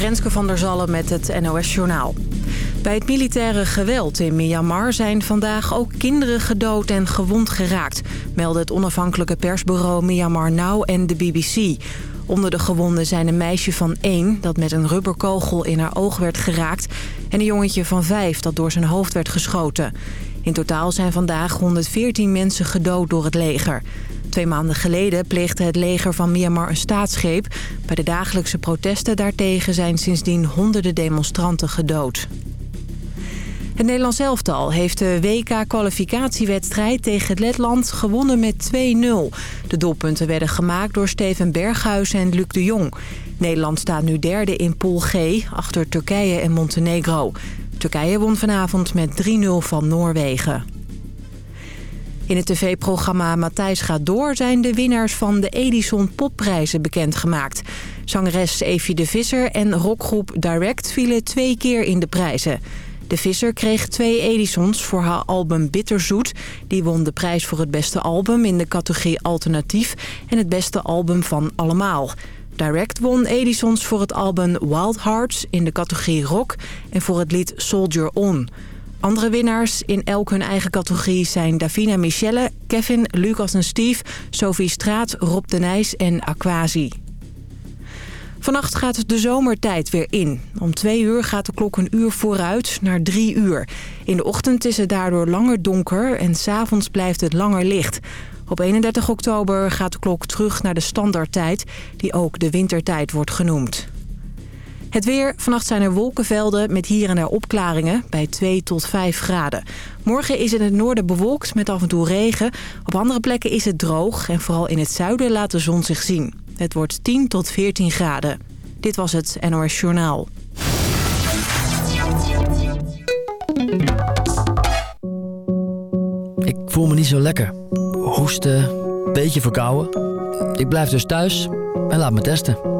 Renske van der Zallen met het NOS Journaal. Bij het militaire geweld in Myanmar zijn vandaag ook kinderen gedood en gewond geraakt... melden het onafhankelijke persbureau Myanmar Now en de BBC. Onder de gewonden zijn een meisje van één dat met een rubberkogel in haar oog werd geraakt... en een jongetje van vijf dat door zijn hoofd werd geschoten. In totaal zijn vandaag 114 mensen gedood door het leger. Twee maanden geleden pleegde het leger van Myanmar een staatsgreep. Bij de dagelijkse protesten daartegen zijn sindsdien honderden demonstranten gedood. Het Nederlands elftal heeft de WK-kwalificatiewedstrijd tegen Letland gewonnen met 2-0. De doelpunten werden gemaakt door Steven Berghuis en Luc de Jong. Nederland staat nu derde in Pool G, achter Turkije en Montenegro. Turkije won vanavond met 3-0 van Noorwegen. In het tv-programma Matthijs gaat door zijn de winnaars van de Edison Popprijzen bekendgemaakt. Zangeres Evie de Visser en rockgroep Direct vielen twee keer in de prijzen. De Visser kreeg twee Edisons voor haar album Bitterzoet. Die won de prijs voor het beste album in de categorie alternatief... en het beste album van allemaal. Direct won Edisons voor het album Wild Hearts in de categorie rock... en voor het lied Soldier On... Andere winnaars in elk hun eigen categorie zijn Davina Michelle, Kevin, Lucas en Steve, Sophie Straat, Rob de Nijs en Aquasi. Vannacht gaat de zomertijd weer in. Om twee uur gaat de klok een uur vooruit naar drie uur. In de ochtend is het daardoor langer donker en s'avonds blijft het langer licht. Op 31 oktober gaat de klok terug naar de standaardtijd, die ook de wintertijd wordt genoemd. Het weer. Vannacht zijn er wolkenvelden met hier en daar opklaringen bij 2 tot 5 graden. Morgen is in het noorden bewolkt met af en toe regen. Op andere plekken is het droog en vooral in het zuiden laat de zon zich zien. Het wordt 10 tot 14 graden. Dit was het NOS Journaal. Ik voel me niet zo lekker. Hoesten, beetje verkouden. Ik blijf dus thuis en laat me testen.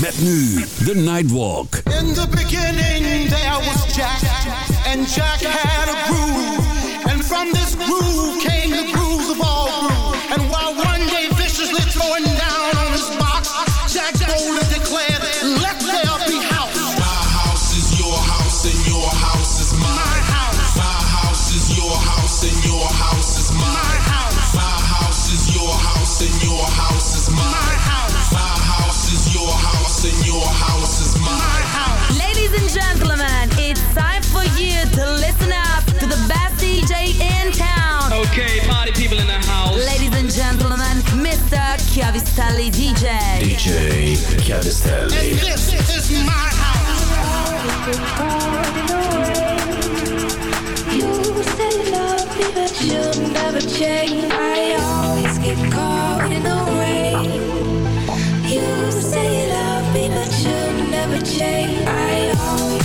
Met nu de Nightwalk. In the beginning there was Jack, and Jack had a groove. And from this groove came the grooves of all. And while one day viciously throwing down And this is my house. You say love me, but you'll never change. I always get caught in the rain. You say love me, but you'll never change. I always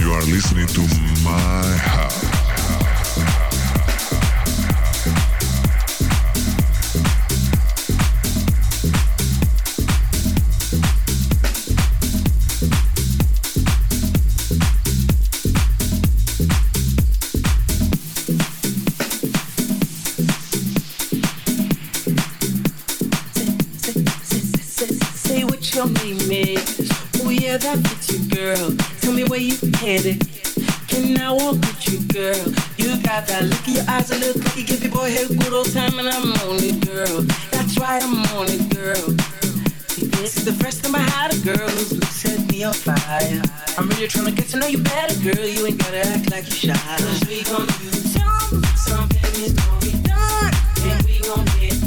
You are listening to my house. where that get you, girl. Tell me where you headed. Can I walk with you, girl? You got that look in your eyes, a little cookie. Give your boy head good old time, and I'm on it, girl. That's right, I'm on it, girl. This is the first time I had a girl whose set me on fire. I'm really trying to get to know you better, girl. You ain't gotta act like you're shy. Cause we gon' do something, something is gonna be done, and we gon' get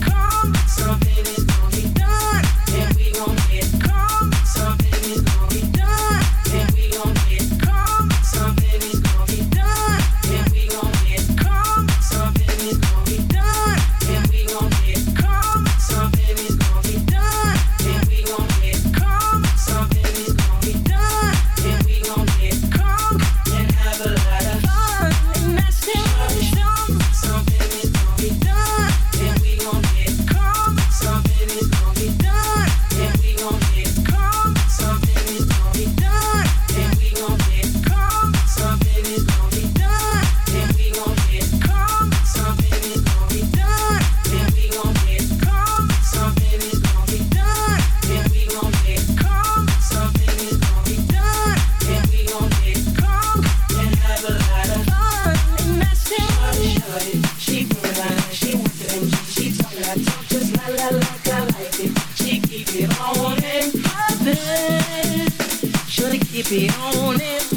keep it on it.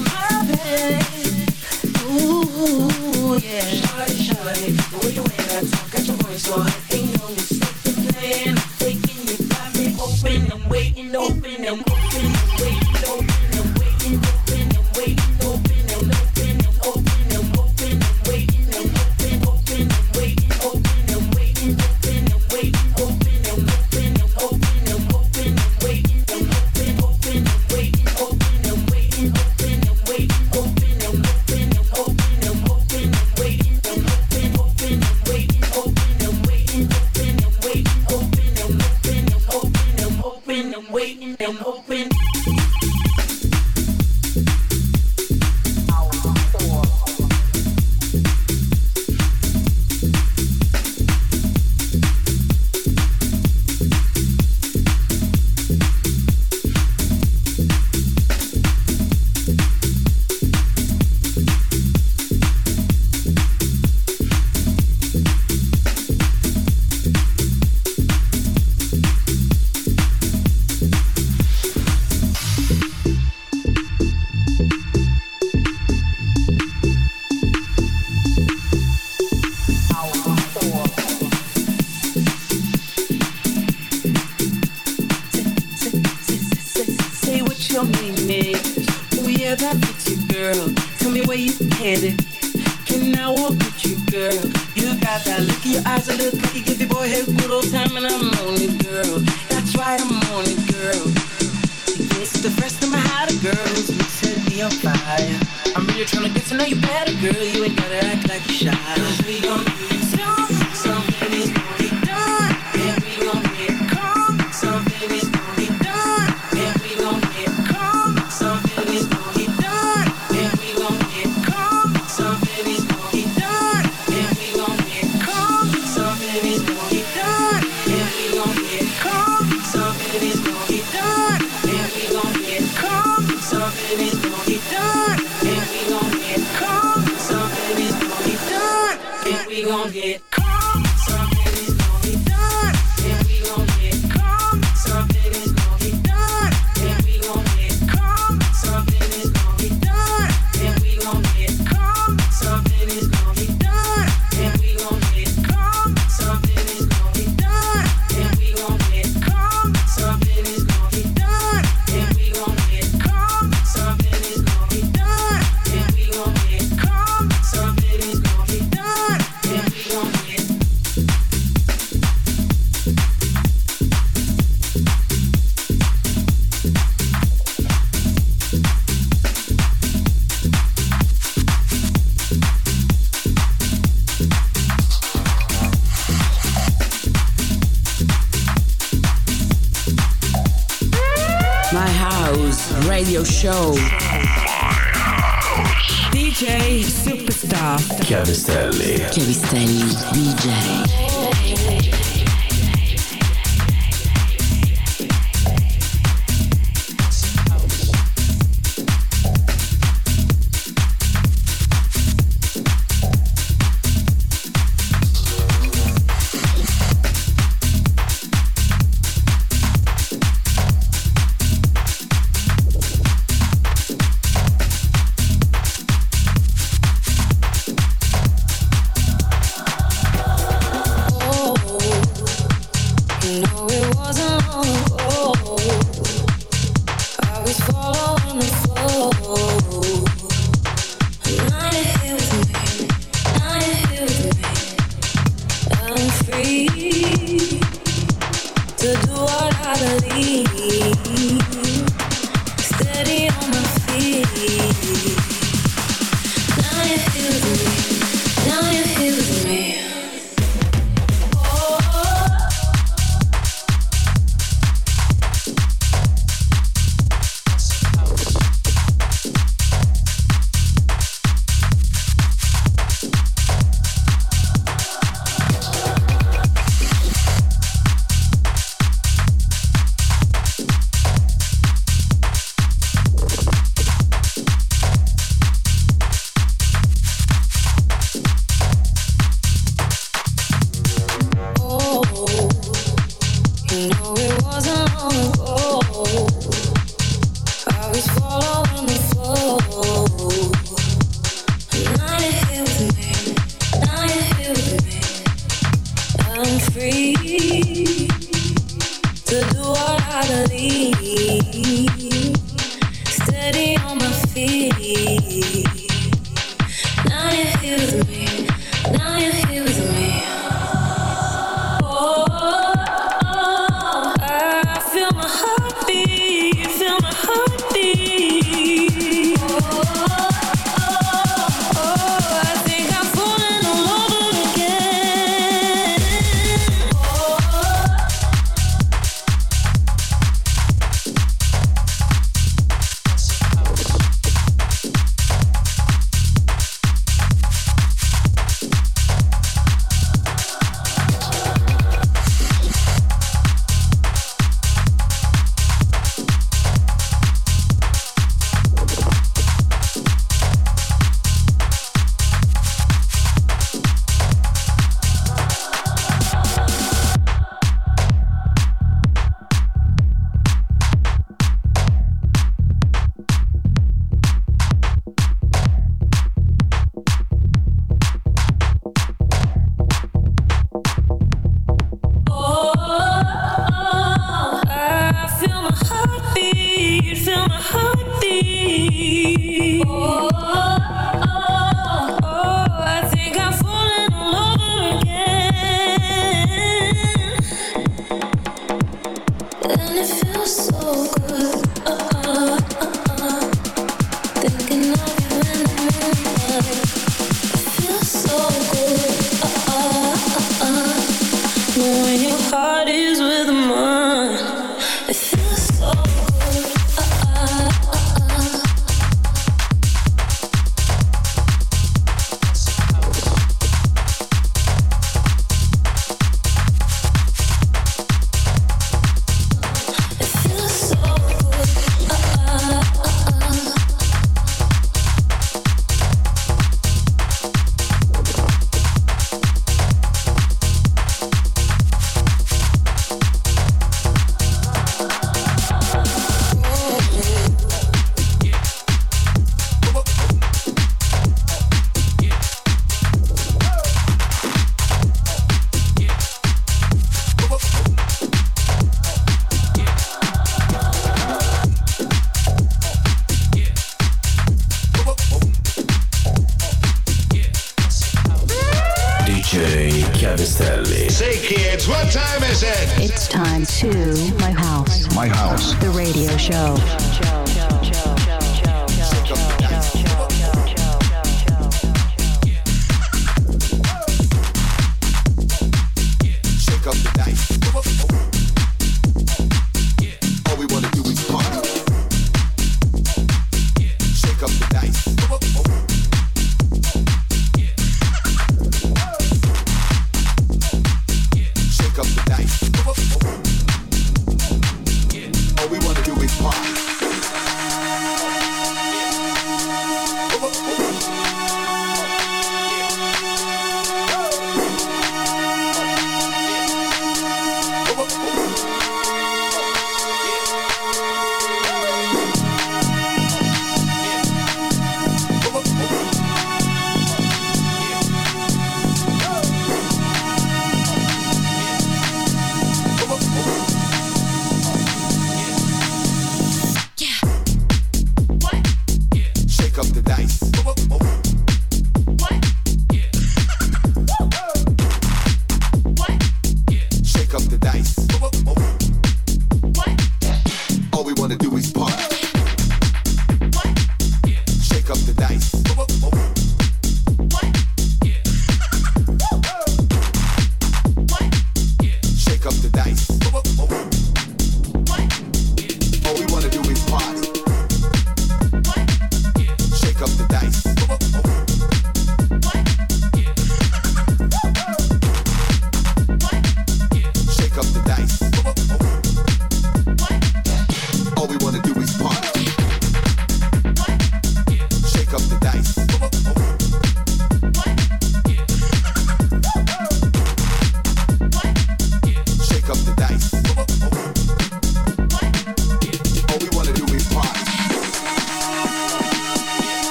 fire. I'm really trying to get to know you better, girl. You ain't gotta act like you're shy. Cause we gon'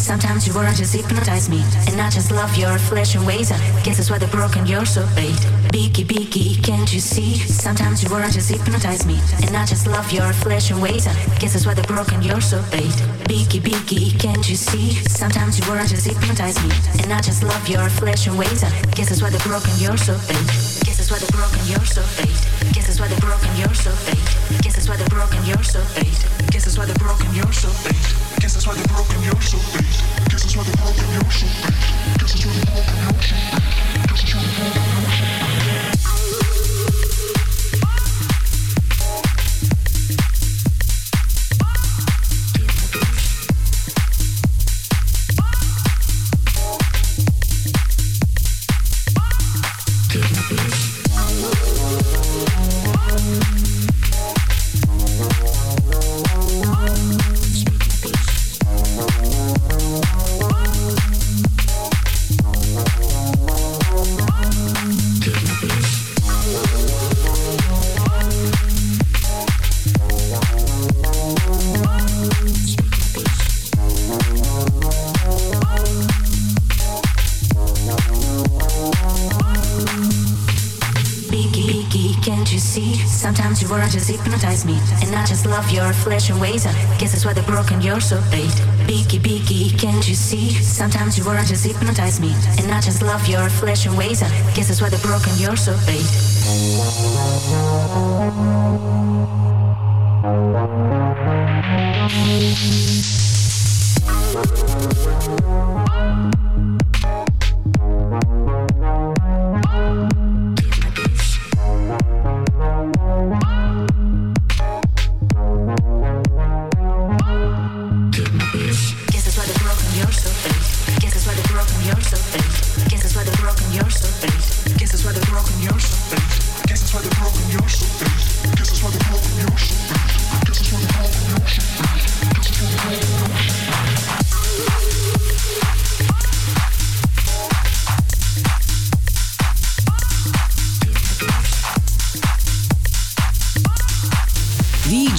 Sometimes you wanna just hypnotize me And I just love your flesh and ways guess that's why they're broken, you're so bait Beaky, beaky, can't you see? Sometimes you wanna just hypnotize me And I just love your flesh and ways guess that's why they're broken, you're so bait Beaky, beaky, can't you see? Sometimes you wanna just hypnotize me And I just love your flesh and ways guess that's why they're broken, you're so bait Guess that's why they're broken, you're so late. Guess that's why they're broken, you're so late. Guess that's why they're broken, you're so late. Guess that's why they're broken, you're so late. Flesh and ways. Guess that's why they're broken, you're so late. Beaky, beaky, can't you see? Sometimes you wanna just hypnotize me. And I just love your flesh and ways. Guess that's why they're broken, you're so late.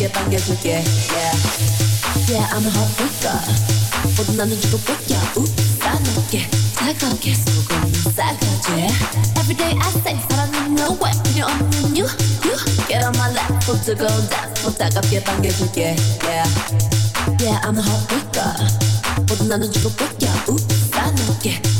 또 차갑게 당겨줄게. Yeah. Yeah, I'm a hot freaker. 모두 나는 주고 뺏겨. Oops, I know, yeah. 차갑게 수고는 싸가지. Every day I say, 사랑은 no way. 그냥 없는 you, you. Get on my lap, 또 뜨거운 단, 또 따갑게 당겨줄게. Yeah. Yeah, I'm a hot freaker. 모두 나는 주고 뺏겨. Oops, I know, yeah. 차갑게 수고는 싸가지. Every day I say, 사랑은 no way. 그냥 없는 you, you. Get on my lap, 또 뜨거운 단, 또 따갑게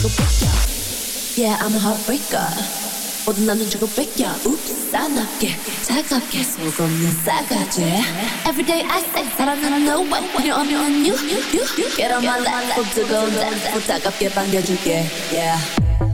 모두 나는 주고 뺏겨. Yeah, I'm a heartbreaker. 모두 나는 주고 뺏겨. Oops, 싸납게 차갑게 속없는 싸가지. Every day I say 사랑은 no way. 그냥 없는 you, you, you. Get on my lap, 또 뜨거운 단, 또 따갑게 반겨줄게. Yeah. Yeah,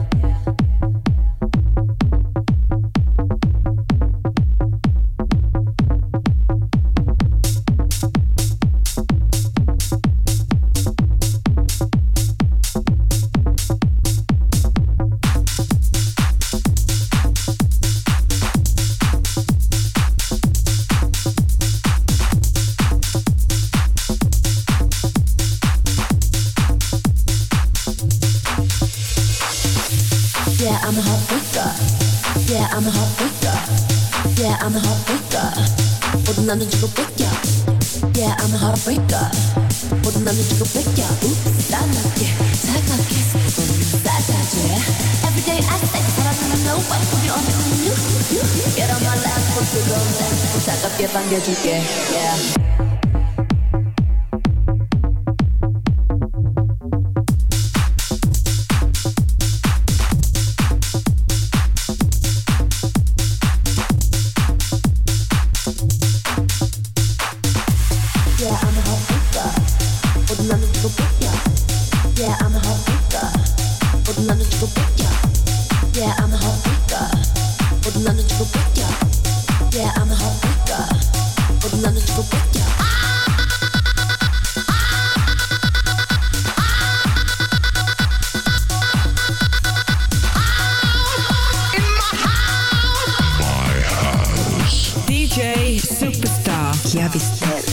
DJ Superstar. je het.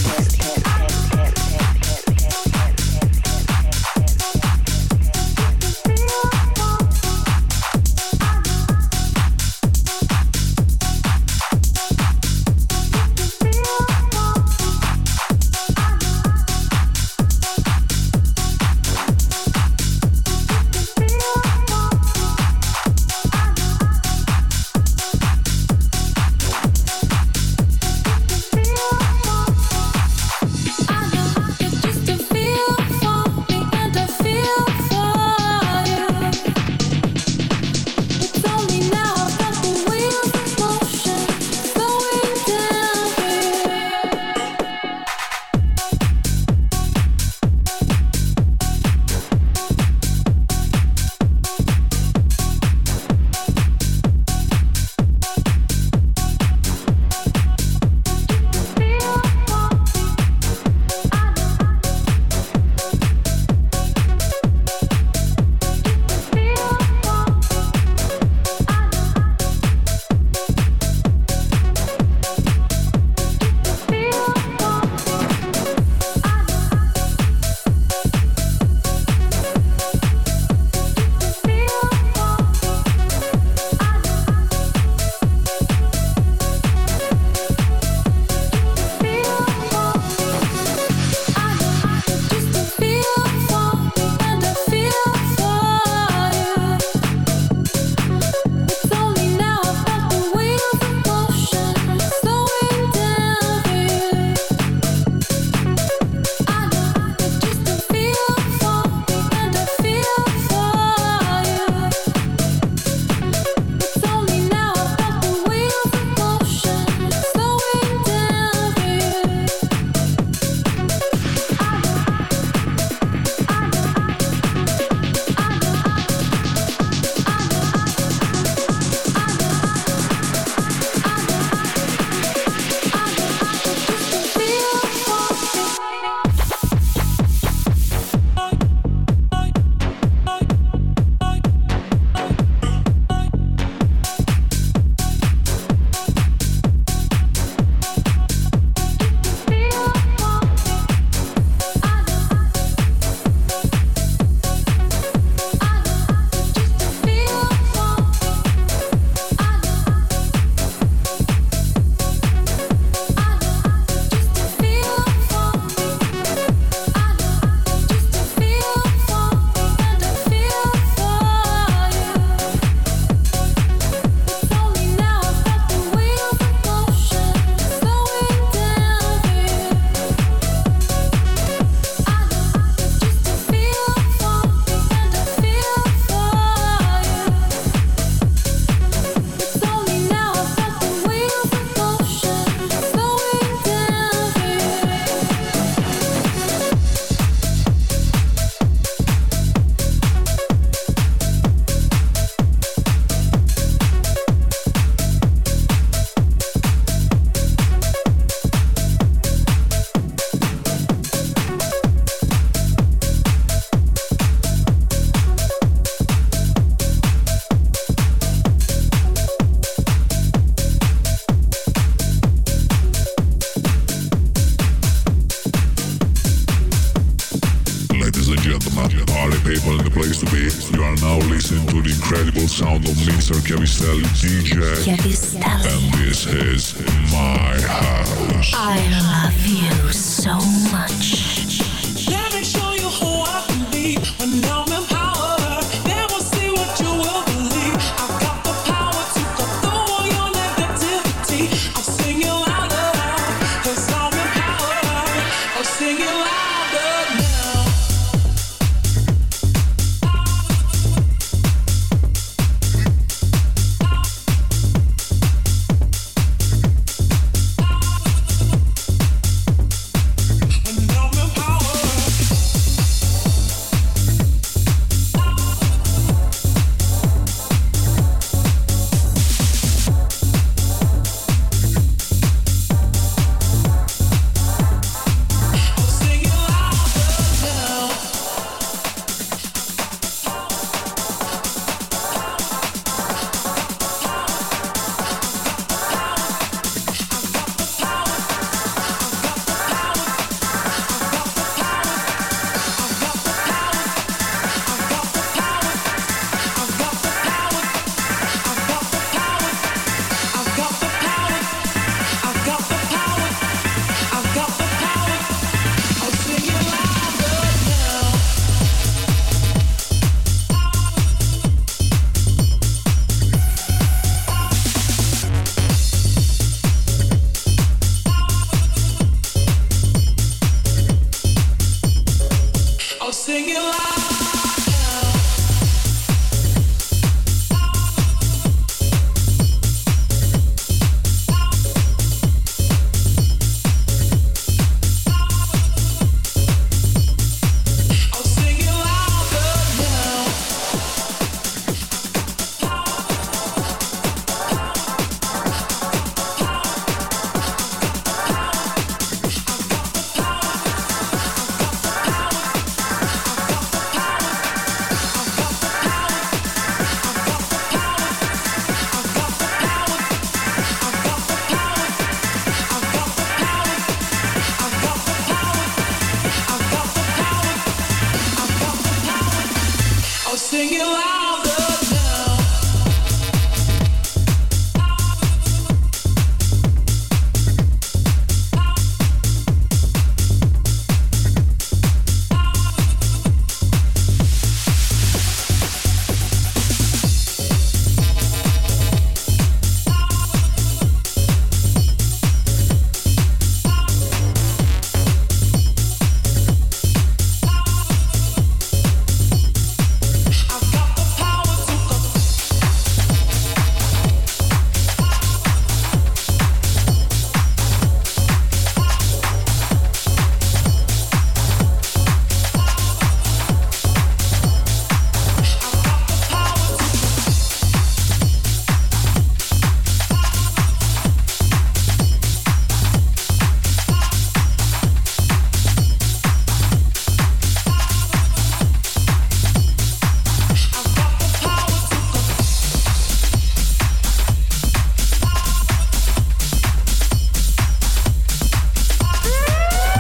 place to be. You are now listening to the incredible sound of Mr. Cavistelli DJ. Cavistelli. And this is my house. I love you so much.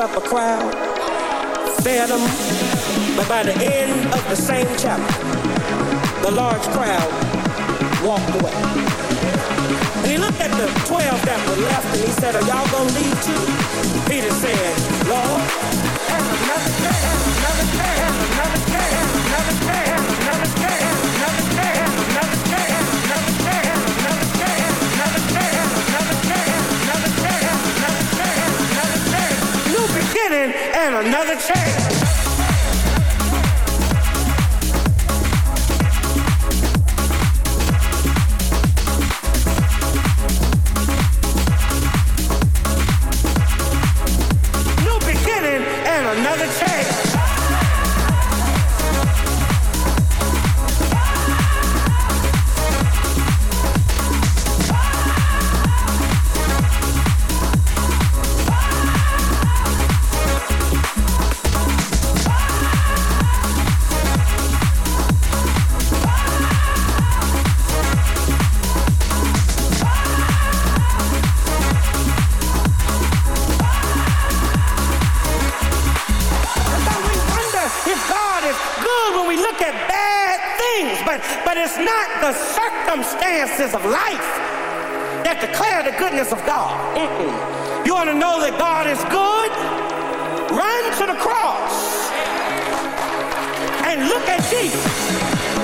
Up a crowd, fed them, but by the end of the same chapter, the large crowd walked away. And he looked at the 12 that were left and he said, Are y'all gonna leave too? Peter said, Lord, and another day, another day, beginning and another chance. Not the circumstances of life that declare the goodness of God. Mm-mm. You want to know that God is good? Run to the cross and look at Jesus.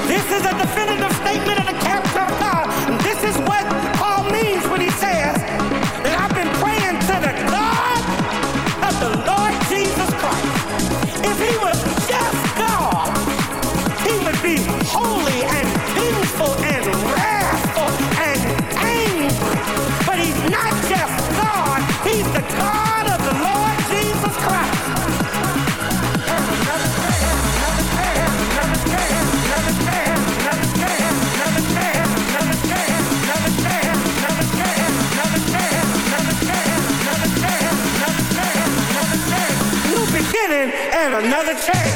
This is a definitive statement of the character another chance.